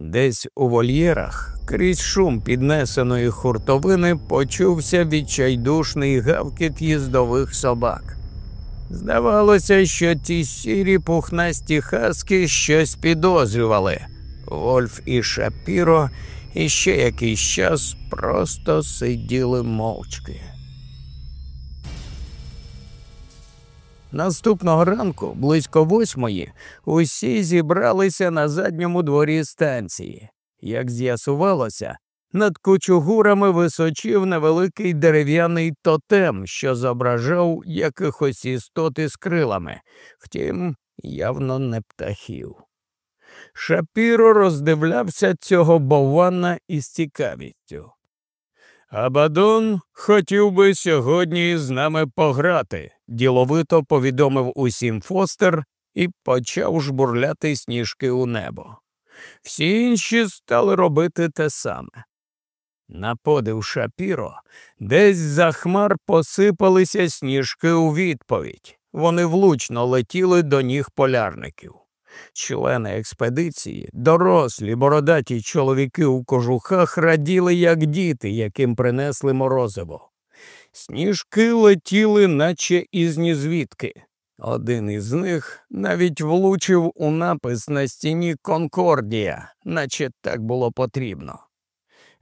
Десь у вольєрах, крізь шум піднесеної хуртовини, почувся відчайдушний гавкіт їздових собак. Здавалося, що ті сірі пухнасті хаски щось підозрювали. Вольф і Шапіро іще якийсь час просто сиділи мовчки. Наступного ранку, близько восьмої, усі зібралися на задньому дворі станції. Як з'ясувалося, над кучугурами височив невеликий дерев'яний тотем, що зображав якихось істот із крилами, втім, явно не птахів. Шапіро роздивлявся цього бована із цікавістю. Абадон хотів би сьогодні з нами пограти, діловито повідомив усім Фостер і почав жбурляти сніжки у небо. Всі інші стали робити те саме. На подив Шапіро, десь за хмар посипалися сніжки у відповідь. Вони влучно летіли до ніг полярників. Члени експедиції, дорослі, бородаті чоловіки у кожухах раділи, як діти, яким принесли морозиво. Сніжки летіли, наче із нізвідки. Один із них навіть влучив у напис на стіні Конкордія, наче так було потрібно.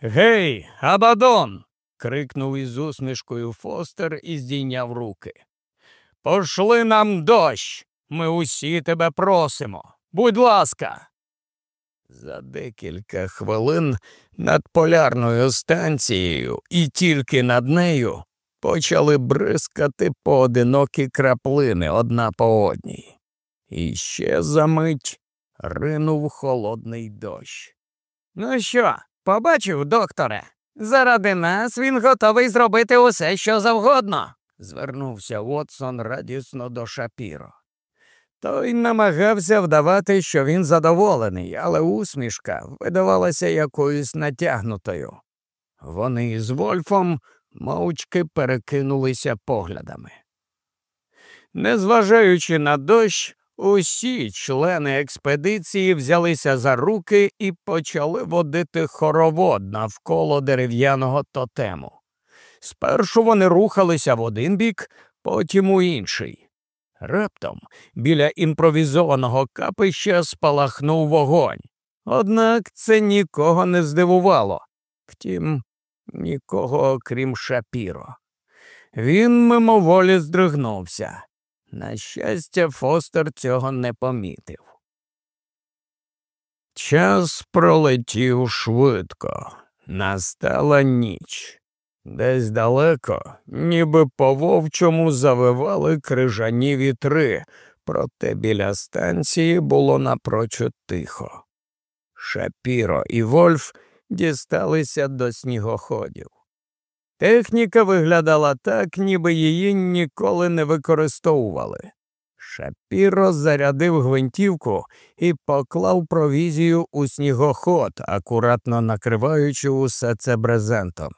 Гей, Абадон. крикнув із усмішкою Фостер і здійняв руки. Пошли нам дощ. Ми усі тебе просимо. Будь ласка. За декілька хвилин над полярною станцією і тільки над нею почали бризкати поодинокі краплини одна по одній. І ще за мить ринув холодний дощ. Ну що, побачив, докторе? Заради нас він готовий зробити усе, що завгодно, звернувся Вотсон радісно до Шапіро. Той намагався вдавати, що він задоволений, але усмішка видавалася якоюсь натягнутою. Вони з Вольфом мовчки перекинулися поглядами. Незважаючи на дощ, усі члени експедиції взялися за руки і почали водити хоровод навколо дерев'яного тотему. Спершу вони рухалися в один бік, потім у інший. Раптом біля імпровізованого капища спалахнув вогонь. Однак це нікого не здивувало. Втім, нікого окрім Шапіро. Він мимоволі здригнувся. На щастя, Фостер цього не помітив. Час пролетів швидко, настала ніч. Десь далеко, ніби по вовчому завивали крижані вітри, проте біля станції було напрочуд тихо. Шапіро і Вольф дісталися до снігоходів. Техніка виглядала так, ніби її ніколи не використовували. Шапіро зарядив гвинтівку і поклав провізію у снігоход, акуратно накриваючи усе це брезентом.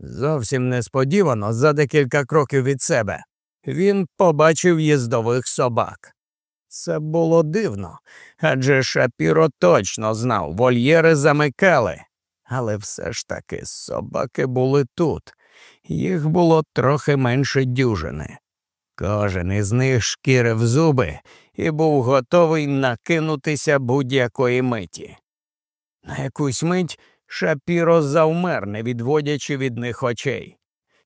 Зовсім несподівано, за декілька кроків від себе, він побачив їздових собак. Це було дивно, адже Шапіро точно знав, вольєри замикали, але все ж таки собаки були тут, їх було трохи менше дюжини. Кожен із них шкірив зуби і був готовий накинутися будь-якої миті. На якусь мить Шапіро завмер, не відводячи від них очей.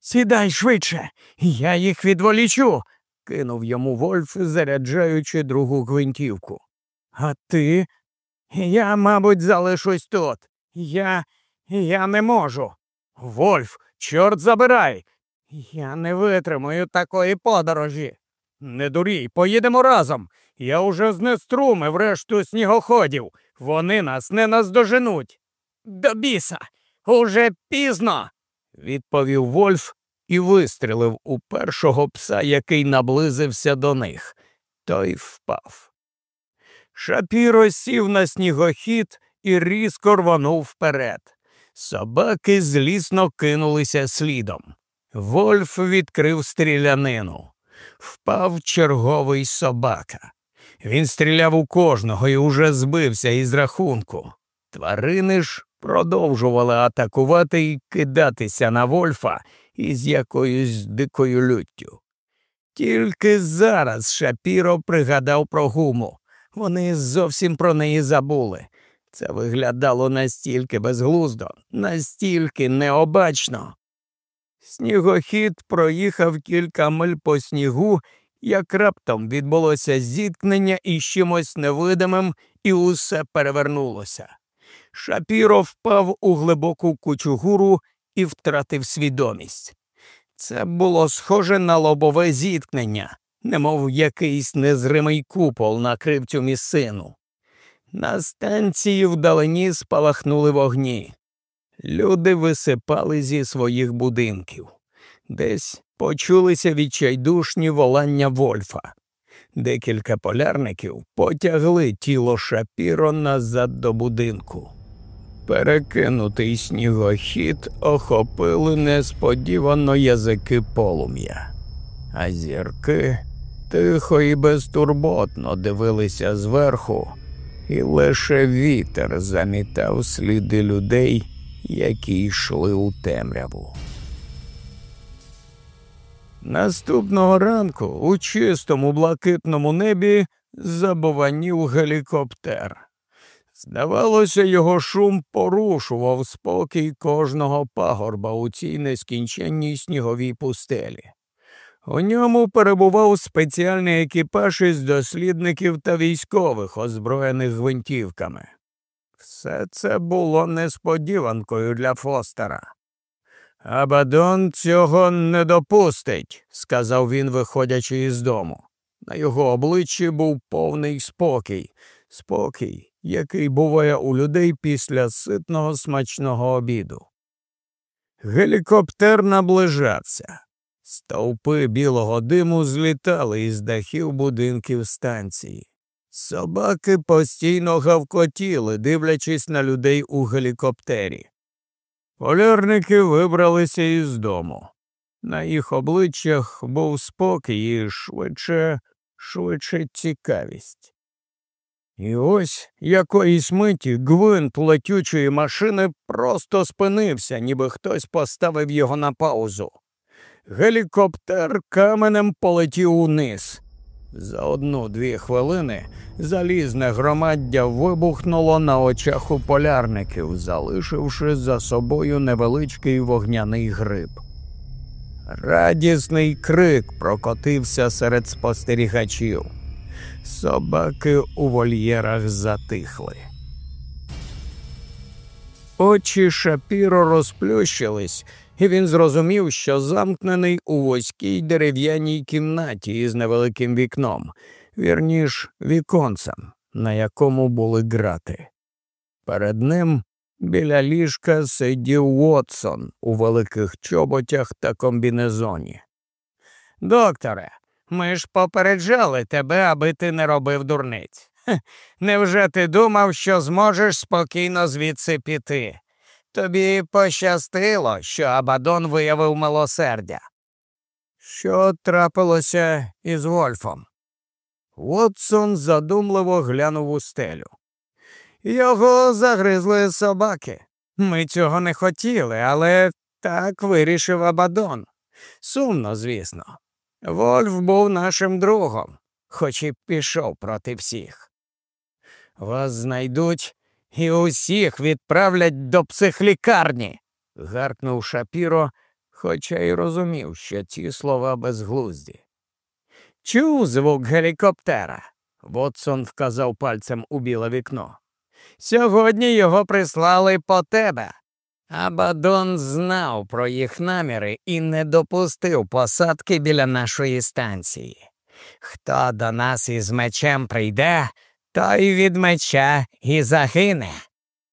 Сідай швидше, я їх відволічу, кинув йому Вольф, заряджаючи другу гвинтівку. А ти? Я, мабуть, залишусь тут. Я. я не можу. Вольф, чорт забирай. Я не витримую такої подорожі. Не дурій, поїдемо разом. Я уже знеструмив решту снігоходів. Вони нас не наздоженуть. До біса, уже пізно, відповів Вольф і вистрілив у першого пса, який наблизився до них. Той впав. Шапіро сів на снігохід і різко рванув вперед. Собаки злісно кинулися слідом. Вольф відкрив стрілянину. Впав черговий собака. Він стріляв у кожного і уже збився із рахунку. Тварини ж продовжували атакувати і кидатися на Вольфа із якоюсь дикою люттю. Тільки зараз Шапіро пригадав про гуму. Вони зовсім про неї забули. Це виглядало настільки безглуздо, настільки необачно. Снігохід проїхав кілька миль по снігу, як раптом відбулося зіткнення із чимось невидимим, і усе перевернулося. Шапіро впав у глибоку кучугуру і втратив свідомість. Це було схоже на лобове зіткнення, немов якийсь незримий купол накрив цю місцину. На станції вдалині спалахнули вогні. Люди висипали зі своїх будинків. Десь почулися відчайдушні волання Вольфа. Декілька полярників потягли тіло Шапіро назад до будинку. Перекинутий снігохід охопили несподівано язики полум'я, а зірки тихо і безтурботно дивилися зверху, і лише вітер замітав сліди людей, які йшли у темряву. Наступного ранку у чистому блакитному небі забованів гелікоптер. Здавалося, його шум порушував спокій кожного пагорба у цій нескінченній сніговій пустелі. У ньому перебував спеціальний екіпаж із дослідників та військових, озброєних гвинтівками. Все це було несподіванкою для Фостера. Абадон цього не допустить, сказав він, виходячи із дому. На його обличчі був повний спокій, спокій, який буває у людей після ситного смачного обіду. Гелікоптер наближався. Стовпи білого диму злітали із дахів будинків станції. Собаки постійно гавкотіли, дивлячись на людей у гелікоптері. Полярники вибралися із дому. На їх обличчях був спокій і швидше, швидше цікавість. І ось якоїсь миті гвинт летючої машини просто спинився, ніби хтось поставив його на паузу. Гелікоптер каменем полетів униз. За одну-дві хвилини залізне громаддя вибухнуло на очах у полярників, залишивши за собою невеличкий вогняний гриб. Радісний крик прокотився серед спостерігачів. Собаки у вольєрах затихли. Очі Шапіро розплющились, і він зрозумів, що замкнений у вузькій дерев'яній кімнаті із невеликим вікном, вірніш віконцем, на якому були грати. Перед ним біля ліжка сидів Уотсон у великих чоботях та комбінезоні. Докторе, ми ж попереджали тебе, аби ти не робив дурниць. Невже ти думав, що зможеш спокійно звідси піти? Тобі пощастило, що Абадон виявив милосердя. Що трапилося із Вольфом? Вотсон задумливо глянув у стелю. Його загризли собаки. Ми цього не хотіли, але так вирішив Абадон. Сумно, звісно. Вольф був нашим другом, хоч і пішов проти всіх. Вас знайдуть і усіх відправлять до психлікарні. гаркнув Шапіро, хоча й розумів, що ці слова безглузді. Чув звук гелікоптера. Вотсон вказав пальцем у біле вікно. Сьогодні його прислали по тебе. Абадон знав про їх наміри і не допустив посадки біля нашої станції. Хто до нас із мечем прийде, той від меча і загине.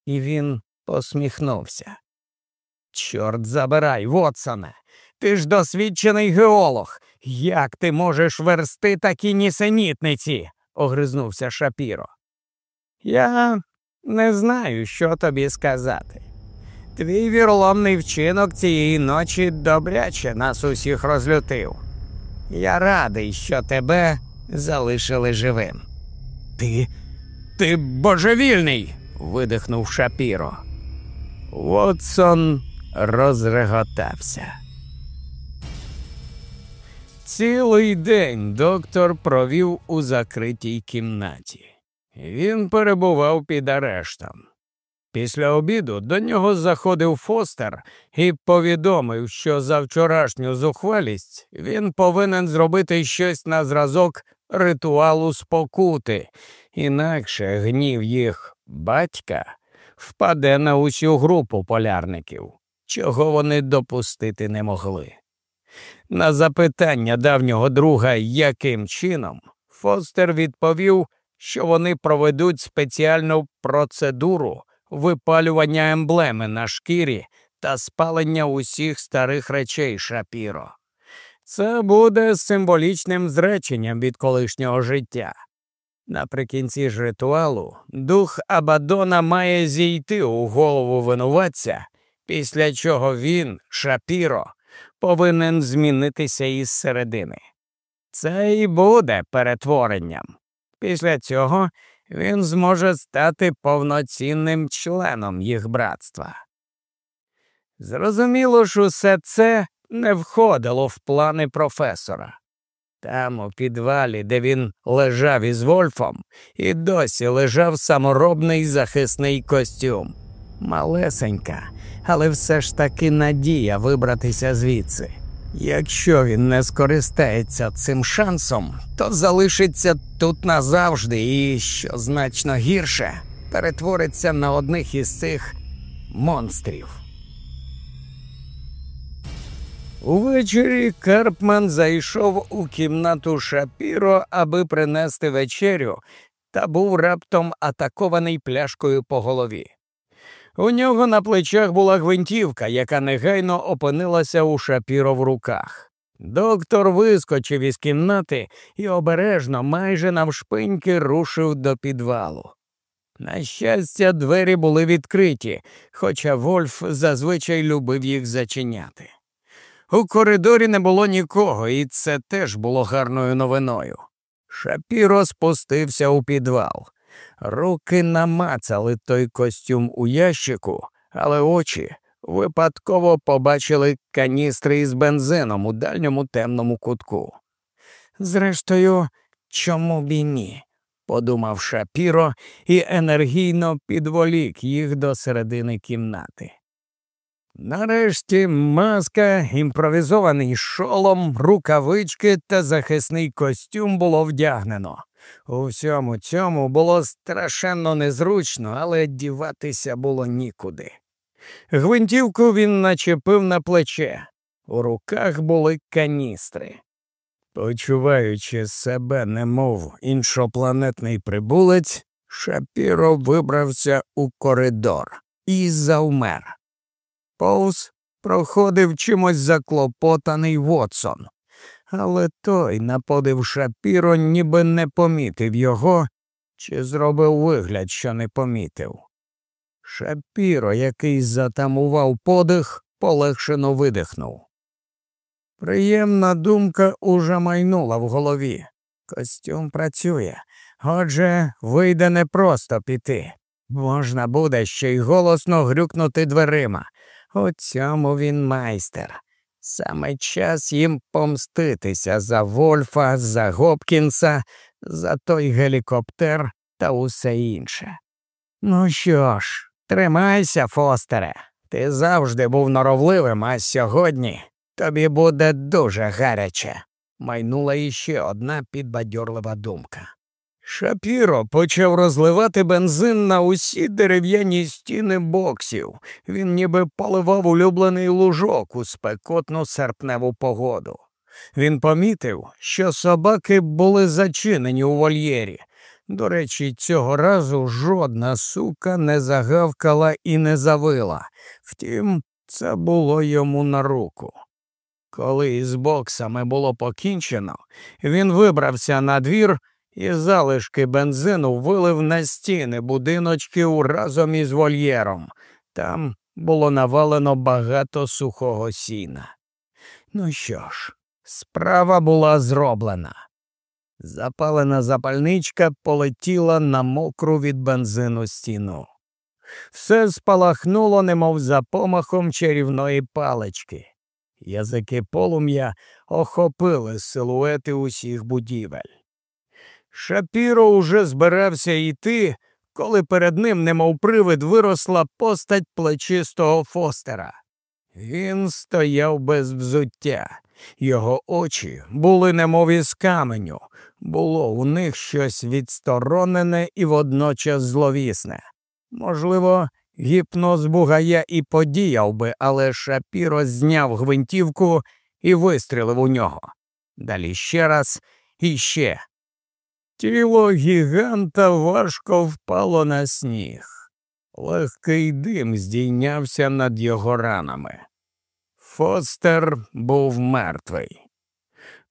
І він посміхнувся. Чорт забирай, Вотсоне, ти ж досвідчений геолог. Як ти можеш версти такі нісенітниці? огризнувся Шапіро. Я не знаю, що тобі сказати. Твій віроломний вчинок цієї ночі добряче нас усіх розлютив. Я радий, що тебе залишили живим. Ти. Ти божевільний. видихнув Шапіро. Вотсон розреготався. Цілий день доктор провів у закритій кімнаті. Він перебував під арештом. Після обіду до нього заходив Фостер і повідомив, що за вчорашню зухвалість він повинен зробити щось на зразок ритуалу спокути, інакше гнів їх батька впаде на усю групу полярників, чого вони допустити не могли. На запитання давнього друга, яким чином, Фостер відповів, що вони проведуть спеціальну процедуру випалювання емблеми на шкірі та спалення усіх старих речей Шапіро. Це буде символічним зреченням від колишнього життя. Наприкінці ж ритуалу дух Абадона має зійти у голову винуватця, після чого він, Шапіро, повинен змінитися із середини. Це і буде перетворенням. Після цього він зможе стати повноцінним членом їх братства. Зрозуміло ж, усе це не входило в плани професора. Там, у підвалі, де він лежав із Вольфом, і досі лежав саморобний захисний костюм. Малесенька, але все ж таки надія вибратися звідси. Якщо він не скористається цим шансом, то залишиться тут назавжди і, що значно гірше, перетвориться на одних із цих монстрів. Увечері Карпман зайшов у кімнату Шапіро, аби принести вечерю, та був раптом атакований пляшкою по голові. У нього на плечах була гвинтівка, яка негайно опинилася у шапіро в руках. Доктор вискочив із кімнати і обережно, майже навшпиньки, рушив до підвалу. На щастя, двері були відкриті, хоча Вольф зазвичай любив їх зачиняти. У коридорі не було нікого, і це теж було гарною новиною. Шапіро спустився у підвал. Руки намацали той костюм у ящику, але очі випадково побачили каністри із бензином у дальньому темному кутку. Зрештою, чому б і ні? подумав Шапіро і енергійно підволік їх до середини кімнати. Нарешті маска, імпровізований шолом, рукавички та захисний костюм було вдягнено. У всьому цьому було страшенно незручно, але діватися було нікуди. Гвинтівку він начепив на плече, у руках були каністри. Почуваючи себе, немов іншопланетний прибулець, Шапіро вибрався у коридор і завмер. Повз проходив чимось заклопотаний Вотсон але той, на подив шапіро, ніби не помітив його чи зробив вигляд, що не помітив. Шапіро, який затамував подих, полегшено видихнув. Приємна думка уже майнула в голові. Костюм працює, отже, вийде не просто піти. Можна буде ще й голосно грюкнути дверима. У цьому він майстер. Саме час їм помститися за Вольфа, за Гопкінса, за той гелікоптер та усе інше. Ну що ж, тримайся, Фостере. Ти завжди був норовливим, а сьогодні тобі буде дуже гаряче. Майнула іще одна підбадьорлива думка. Шапіро почав розливати бензин на усі дерев'яні стіни боксів. Він ніби поливав улюблений лужок у спекотну серпневу погоду. Він помітив, що собаки були зачинені у вольєрі. До речі, цього разу жодна сука не загавкала і не завила. Втім, це було йому на руку. Коли із боксами було покінчено, він вибрався на двір і залишки бензину вилив на стіни будиночків разом із вольєром. Там було навалено багато сухого сіна. Ну що ж, справа була зроблена. Запалена запальничка полетіла на мокру від бензину стіну. Все спалахнуло, немов за помахом чарівної палички. Язики полум'я охопили силуети усіх будівель. Шапіро уже збирався йти, коли перед ним, немов привид, виросла постать плечистого фостера. Він стояв без взуття, його очі були немов із каменю, було у них щось відсторонене і водночас зловісне. Можливо, гіпноз бугая і подіяв би, але Шапіро зняв гвинтівку і вистрілив у нього. Далі ще раз і ще. Тіло гіганта важко впало на сніг. Легкий дим здійнявся над його ранами. Фостер був мертвий.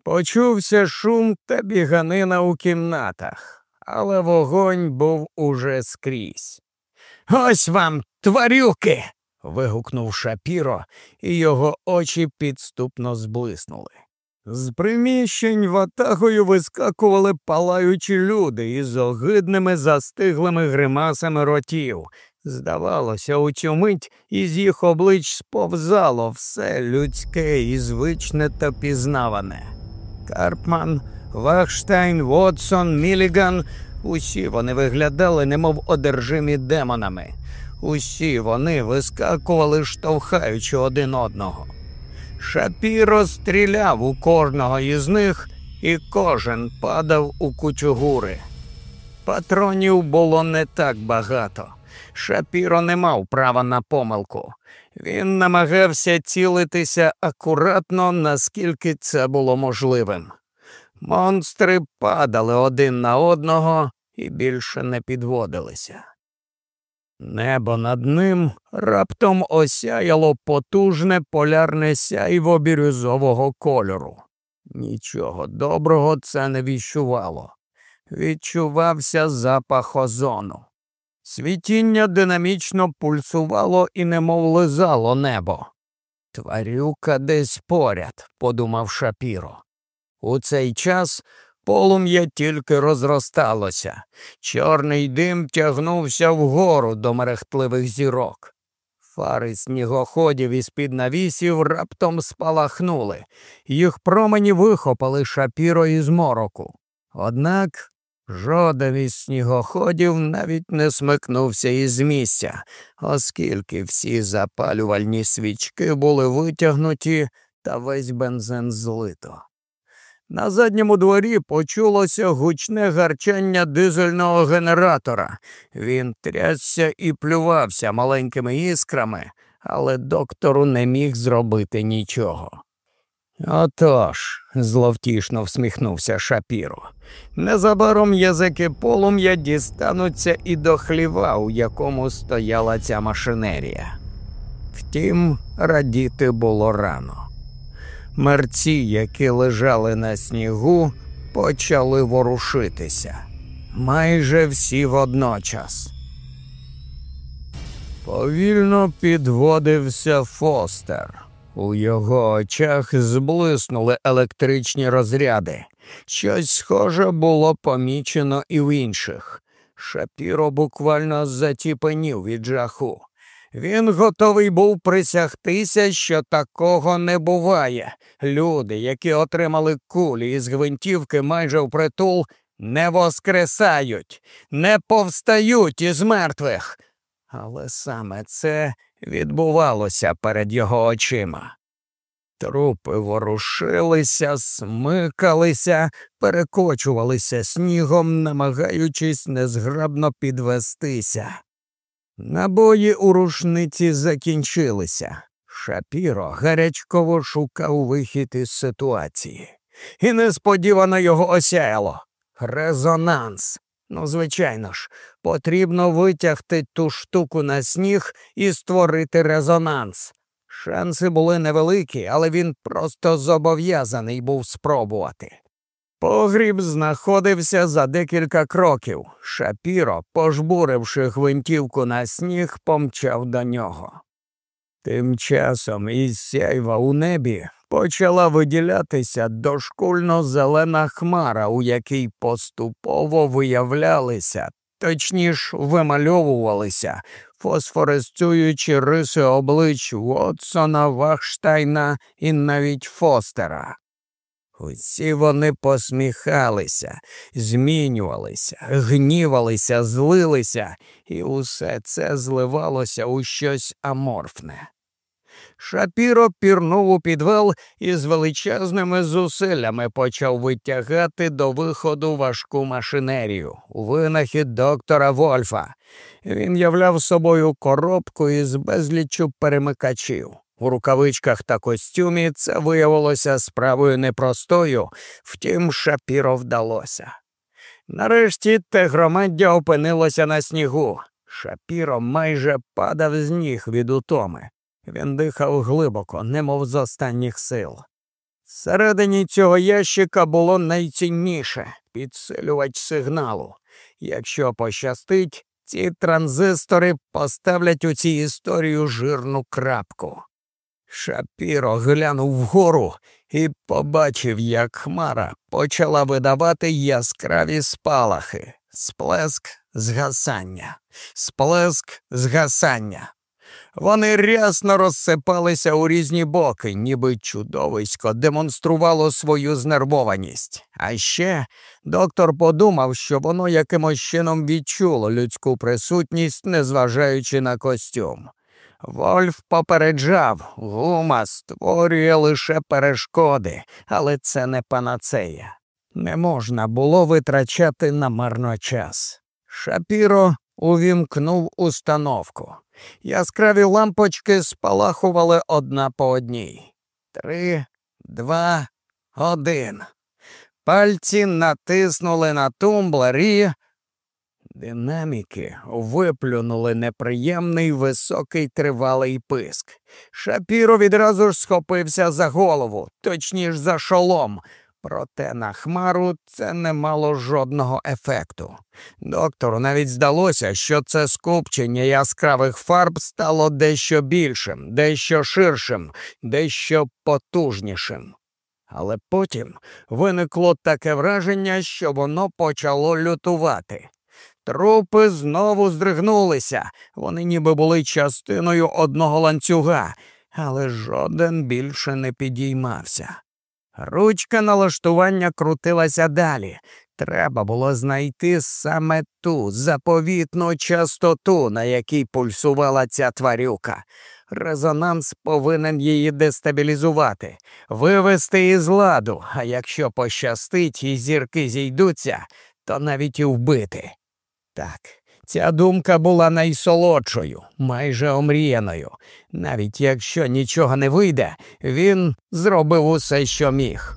Почувся шум та біганина у кімнатах, але вогонь був уже скрізь. Ось вам, тварюки. вигукнув Шапіро, і його очі підступно зблиснули. З приміщень ватагою вискакували палаючі люди із огидними застиглими гримасами ротів. Здавалося, у цю мить із їх облич сповзало все людське і звичне та пізнаване. Карпман, Вахштайн, Вотсон, Міліган усі вони виглядали, немов одержимі демонами. Усі вони вискакували, штовхаючи один одного. Шапіро стріляв у кожного із них, і кожен падав у кучугури. Патронів було не так багато. Шапіро не мав права на помилку. Він намагався цілитися акуратно, наскільки це було можливим. Монстри падали один на одного і більше не підводилися. Небо над ним раптом осяяло потужне полярне сяйво бірюзового кольору. Нічого доброго це не віщувало. Відчувався запах озону. Світіння динамічно пульсувало і немов лизало небо. Тварюка десь поряд, подумав Шапіро. У цей час полум'я тільки розросталося, чорний дим тягнувся вгору до мерехтливих зірок. Фари снігоходів із під навісів раптом спалахнули, їх промені вихопали шапіро із мороку. Однак жоден із снігоходів навіть не смикнувся із місця, оскільки всі запалювальні свічки були витягнуті та весь бензин злито. На задньому дворі почулося гучне гарчання дизельного генератора. Він трясся і плювався маленькими іскрами, але доктору не міг зробити нічого. Отож, зловтішно всміхнувся Шапіро. Незабаром язики полум'я дістануться і до хліва, у якому стояла ця машинерія. Втім, радіти було рано. Мерці, які лежали на снігу, почали ворушитися майже всі водночас. Повільно підводився Фостер. У його очах зблиснули електричні розряди. Щось схоже було помічено і в інших. Шапіро буквально затіпенів від жаху. Він готовий був присягтися, що такого не буває. Люди, які отримали кулі із гвинтівки майже впритул, не воскресають, не повстають із мертвих. Але саме це відбувалося перед його очима. Трупи ворушилися, смикалися, перекочувалися снігом, намагаючись незграбно підвестися. Набої у рушниці закінчилися. Шапіро гарячково шукав вихід із ситуації. І несподівано його осяяло. Резонанс. Ну, звичайно ж, потрібно витягти ту штуку на сніг і створити резонанс. Шанси були невеликі, але він просто зобов'язаний був спробувати. Погріб знаходився за декілька кроків. Шапіро, пожбуривши гвинтівку на сніг, помчав до нього. Тим часом із сяйва у небі почала виділятися дошкульно зелена хмара, у якій поступово виявлялися точніше вимальовувалися, фосфоресцюючи риси облич Вотсона, Вахштайна і навіть Фостера. Усі вони посміхалися, змінювалися, гнівалися, злилися, і усе це зливалося у щось аморфне. Шапіро пірнув у підвал і з величезними зусиллями почав витягати до виходу важку машинерію, винахід доктора Вольфа. Він являв собою коробку із безліччю перемикачів. У рукавичках та костюмі це виявилося справою непростою, втім, шапіро вдалося. Нарешті те громаддя опинилося на снігу. Шапіро майже падав з ніг від утоми. Він дихав глибоко, немов з останніх сил. Всередині цього ящика було найцінніше підсилювач сигналу. Якщо пощастить, ці транзистори поставлять у цій історію жирну крапку. Шапіро глянув вгору і побачив, як хмара почала видавати яскраві спалахи, сплеск згасання, сплеск згасання. Вони рясно розсипалися у різні боки, ніби чудовисько демонструвало свою знервованість. А ще доктор подумав, що воно якимось чином відчуло людську присутність, незважаючи на костюм. Вольф попереджав, гума створює лише перешкоди, але це не панацея. Не можна було витрачати намарно час. Шапіро увімкнув установку. Яскраві лампочки спалахували одна по одній. Три, два, один. Пальці натиснули на тумблер і... Динаміки виплюнули неприємний високий тривалий писк. Шапіро відразу ж схопився за голову, точніше за шолом. Проте на хмару це не мало жодного ефекту. Доктору навіть здалося, що це скупчення яскравих фарб стало дещо більшим, дещо ширшим, дещо потужнішим. Але потім виникло таке враження, що воно почало лютувати. Трупи знову здригнулися, вони ніби були частиною одного ланцюга, але жоден більше не підіймався. Ручка налаштування крутилася далі. Треба було знайти саме ту заповітну частоту, на якій пульсувала ця тварюка. Резонанс повинен її дестабілізувати, вивести із ладу, а якщо пощастить і зірки зійдуться, то навіть і вбити. Так, ця думка була найсолодшою, майже омріяною. Навіть якщо нічого не вийде, він зробив усе, що міг.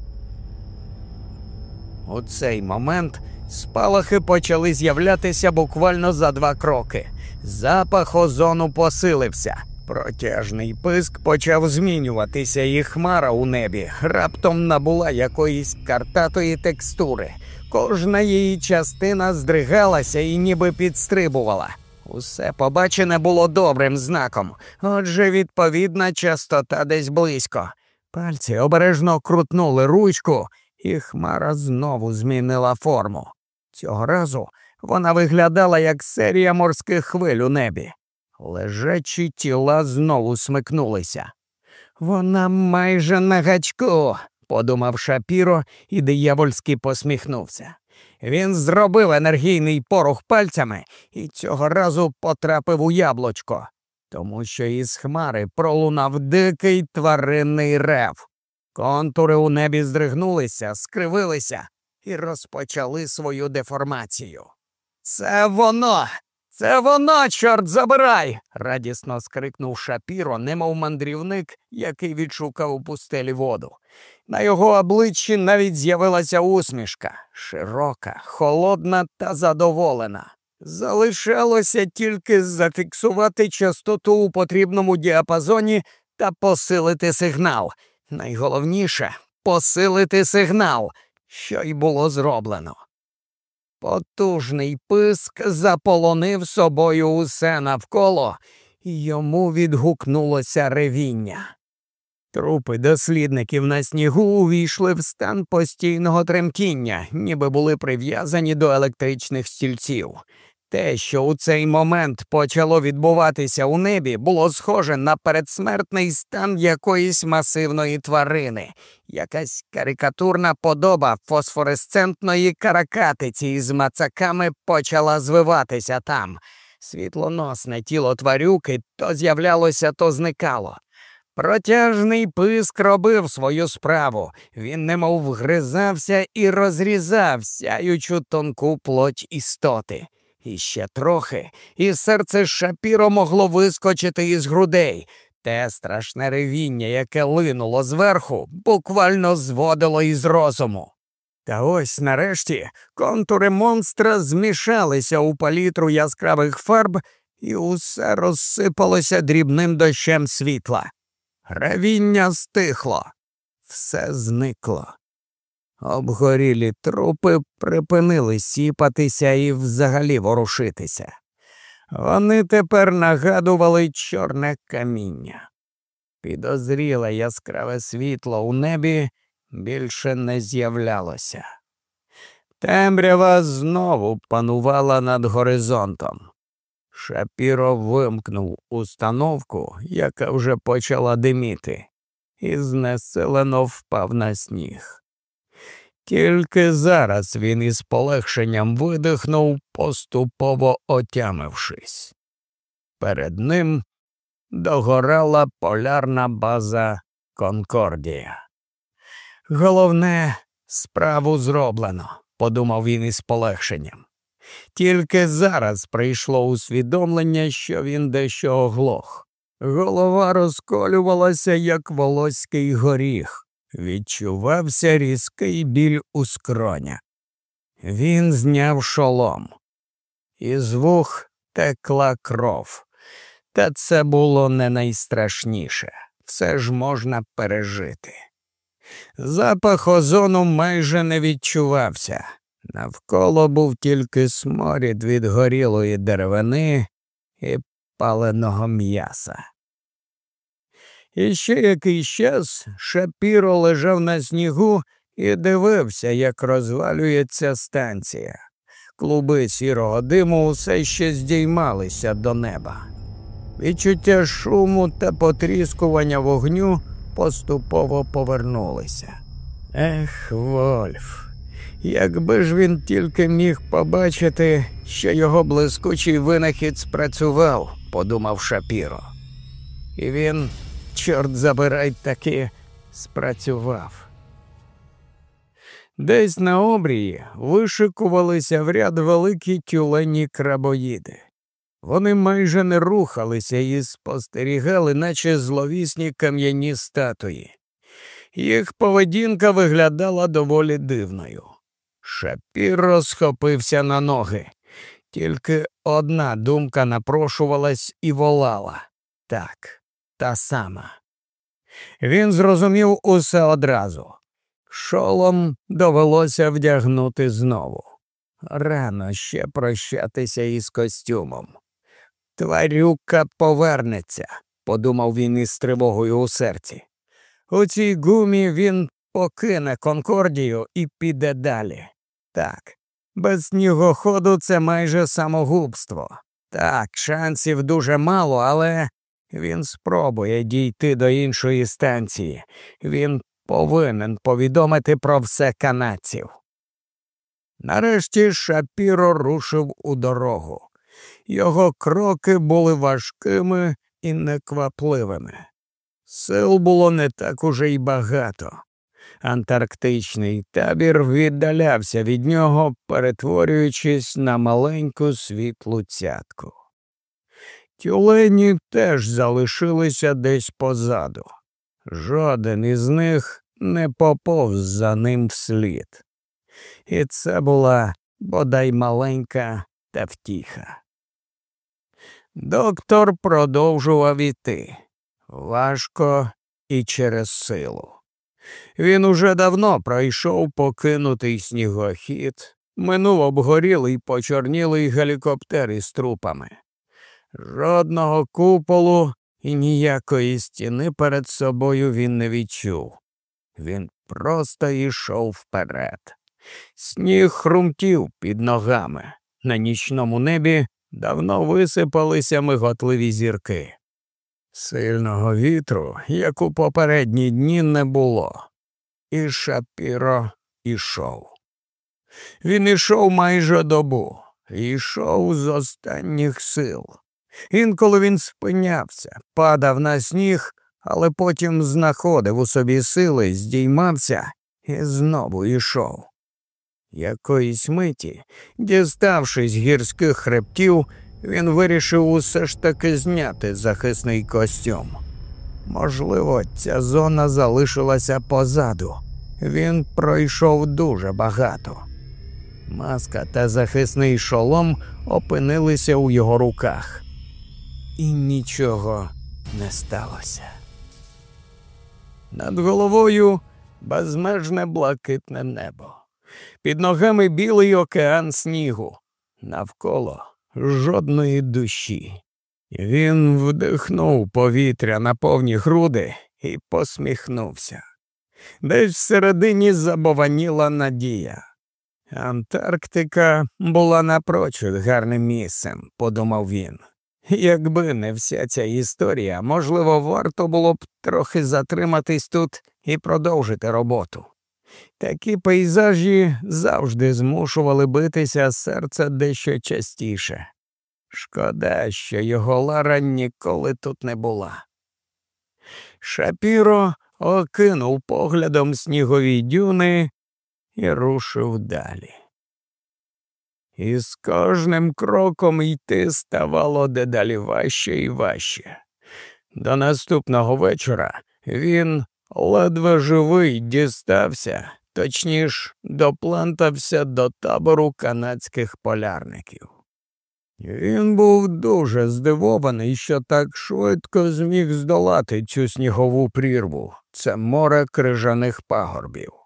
У цей момент спалахи почали з'являтися буквально за два кроки. Запах озону посилився. Протяжний писк почав змінюватися, і хмара у небі раптом набула якоїсь картатої текстури. Кожна її частина здригалася і ніби підстрибувала. Усе побачене було добрим знаком, отже, відповідна частота десь близько. Пальці обережно крутнули ручку, і хмара знову змінила форму. Цього разу вона виглядала як серія морських хвиль у небі. Лежачі тіла знову смикнулися. Вона майже на гачку, подумав Шапіро і диявольськи посміхнувся. Він зробив енергійний порух пальцями і цього разу потрапив у яблучко, тому що із хмари пролунав дикий тваринний рев. Контури у небі здригнулися, скривилися і розпочали свою деформацію. Це воно, це воно, чорт забирай. радісно скрикнув Шапіро, немов мандрівник, який відшукав у пустелі воду. На його обличчі навіть з'явилася усмішка широка, холодна та задоволена. Залишалося тільки зафіксувати частоту у потрібному діапазоні та посилити сигнал. Найголовніше посилити сигнал, що й було зроблено. Потужний писк заполонив собою усе навколо, і йому відгукнулося ревіння. Трупи дослідників на снігу увійшли в стан постійного тремтіння, ніби були прив'язані до електричних стільців. Те, що у цей момент почало відбуватися у небі, було схоже на передсмертний стан якоїсь масивної тварини, якась карикатурна подоба фосфоресцентної каракатиці із мацаками почала звиватися там. Світлоносне тіло тварюки то з'являлося, то зникало. Протяжний писк робив свою справу. Він немов вгризався і розрізав сяючу тонку плоть істоти. І ще трохи, і серце шапіро могло вискочити із грудей. Те страшне ревіння, яке линуло зверху, буквально зводило із розуму. Та ось нарешті контури монстра змішалися у палітру яскравих фарб, і усе розсипалося дрібним дощем світла. Ревіння стихло, все зникло. Обгорілі трупи припинили сіпатися і взагалі ворушитися. Вони тепер нагадували чорне каміння. Підозріле яскраве світло у небі більше не з'являлося. Темрява знову панувала над горизонтом. Шапіро вимкнув установку, яка вже почала диміти, і знеселено впав на сніг. Тільки зараз він із полегшенням видихнув, поступово отямившись. Перед ним догорала полярна база Конкордія. Головне, справу зроблено, подумав він із полегшенням. Тільки зараз прийшло усвідомлення, що він дещо оглох. Голова розколювалася, як волоський горіх. Відчувався різкий біль у скроня. Він зняв шолом. Із вух текла кров. Та це було не найстрашніше. Все ж можна пережити. Запах озону майже не відчувався. Навколо був тільки сморід від горілої деревини і паленого м'яса. І ще якийсь час Шапіро лежав на снігу і дивився, як розвалюється станція. Клуби сірого диму усе ще здіймалися до неба. Відчуття шуму та потріскування вогню поступово повернулися. Ех, Вольф, якби ж він тільки міг побачити, що його блискучий винахід спрацював, подумав Шапіро. І він чорт забирай таки спрацював. Десь на обрії вишикувалися в ряд великі тюлені крабоїди. Вони майже не рухалися і спостерігали, наче зловісні кам'яні статуї. Їх поведінка виглядала доволі дивною. Шапіро схопився на ноги. Тільки одна думка напрошувалась і волала так та сама. Він зрозумів усе одразу. Шолом довелося вдягнути знову. Рано ще прощатися із костюмом. Тварюка повернеться, подумав він із тривогою у серці. У цій гумі він покине Конкордію і піде далі. Так, без снігоходу це майже самогубство. Так, шансів дуже мало, але він спробує дійти до іншої станції. Він повинен повідомити про все канадців. Нарешті Шапіро рушив у дорогу. Його кроки були важкими і неквапливими. Сил було не так уже й багато. Антарктичний табір віддалявся від нього, перетворюючись на маленьку світлу цятку. Тюлені теж залишилися десь позаду. Жоден із них не поповз за ним вслід. І це була бодай маленька та втіха. Доктор продовжував іти важко і через силу. Він уже давно пройшов покинутий снігохід, минув обгорілий почорнілий гелікоптер із трупами. Жодного куполу і ніякої стіни перед собою він не відчув. Він просто йшов вперед. Сніг хрумтів під ногами. На нічному небі давно висипалися миготливі зірки. Сильного вітру, як у попередні дні, не було, і Шапіро ішов. Він ішов майже добу, ішов з останніх сил. Інколи він спинявся, падав на сніг, але потім знаходив у собі сили, здіймався і знову йшов. Якоїсь миті, діставшись гірських хребтів, він вирішив усе ж таки зняти захисний костюм. Можливо, ця зона залишилася позаду. Він пройшов дуже багато. Маска та захисний шолом опинилися у його руках, і нічого не сталося. Над головою безмежне блакитне небо, під ногами білий океан снігу, навколо жодної душі. Він вдихнув повітря на повні груди і посміхнувся. Десь всередині забованіла надія. Антарктика була напрочуд гарним місцем, подумав він. Якби не вся ця історія, можливо, варто було б трохи затриматись тут і продовжити роботу. Такі пейзажі завжди змушували битися серце дещо частіше. Шкода, що його Лара ніколи тут не була. Шапіро окинув поглядом снігові дюни і рушив далі. І з кожним кроком йти ставало дедалі важче і важче. До наступного вечора він ледве живий дістався, точніше, доплантався до табору канадських полярників. Він був дуже здивований, що так швидко зміг здолати цю снігову прірву, це море крижаних пагорбів.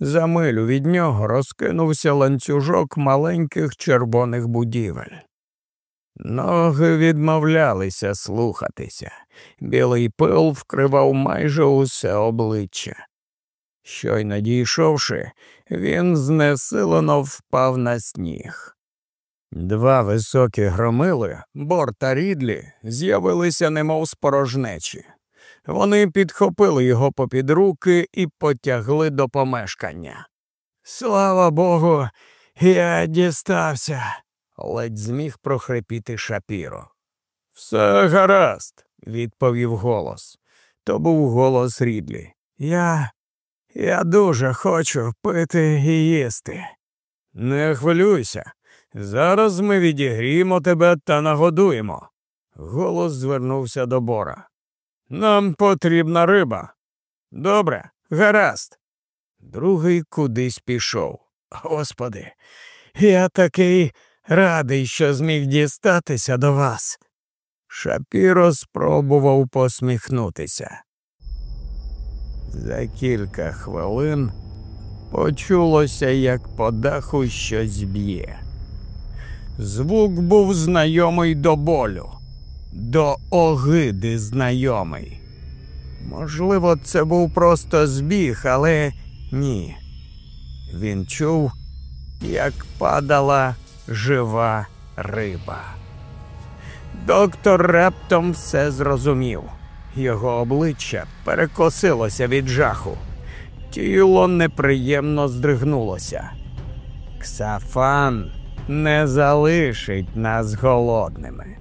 За милю від нього розкинувся ланцюжок маленьких червоних будівель. Ноги відмовлялися слухатися, білий пил вкривав майже усе обличчя. Щойно дійшовши, він знесилено впав на сніг. Два високі громили, Бор та Рідлі, з'явилися немов спорожнечі. Вони підхопили його попід руки і потягли до помешкання. Слава Богу, я дістався, ледь зміг прохрипіти шапіро. Все гаразд, відповів голос. То був голос Рідлі. Я. Я дуже хочу пити і їсти. Не хвилюйся. Зараз ми відігріємо тебе та нагодуємо. Голос звернувся до Бора. Нам потрібна риба. Добре, гаразд. Другий кудись пішов. Господи, я такий радий, що зміг дістатися до вас. Шапіро спробував посміхнутися. За кілька хвилин почулося, як по даху щось б'є. Звук був знайомий до болю до огиди знайомий. Можливо, це був просто збіг, але ні. Він чув, як падала жива риба. Доктор раптом все зрозумів. Його обличчя перекосилося від жаху. Тіло неприємно здригнулося. Ксафан не залишить нас голодними.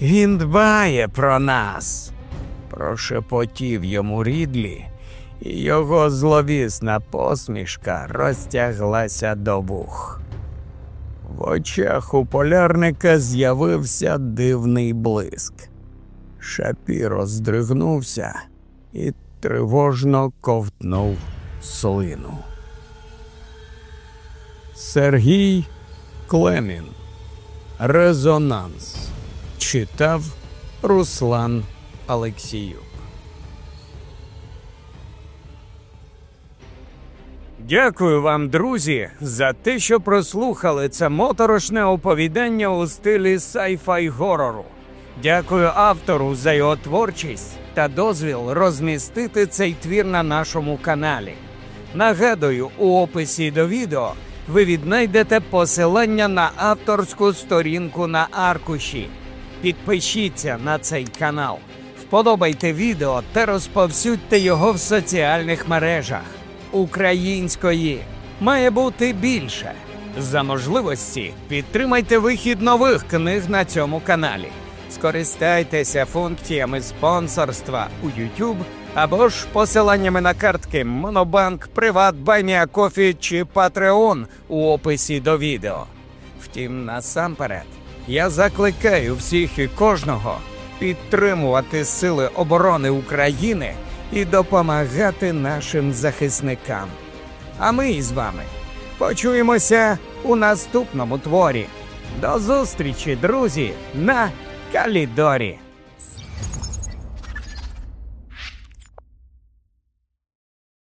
Він дбає про нас, прошепотів йому рідлі, і його зловісна посмішка розтяглася до вух. В очах у полярника з'явився дивний блиск. Шапіро здригнувся і тривожно ковтнув слину. Сергій Клемін Резонанс Читав Руслан Алексіюк. Дякую вам, друзі, за те, що прослухали це моторошне оповідання у стилі сайфай горору. Дякую автору за його творчість та дозвіл розмістити цей твір на нашому каналі. Нагадую, у описі до відео ви віднайдете посилання на авторську сторінку на аркуші. Підпишіться на цей канал, вподобайте відео та розповсюдьте його в соціальних мережах. Української має бути більше. За можливості підтримайте вихід нових книг на цьому каналі. Скористайтеся функціями спонсорства у YouTube або ж посиланнями на картки Монобанк, Приват, Buy Me a Coffee чи Patreon у описі до відео. Втім, насамперед, я закликаю всіх і кожного підтримувати Сили оборони України і допомагати нашим захисникам. А ми з вами почуємося у наступному творі. До зустрічі, друзі, на Калідорі.